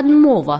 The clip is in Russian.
адмова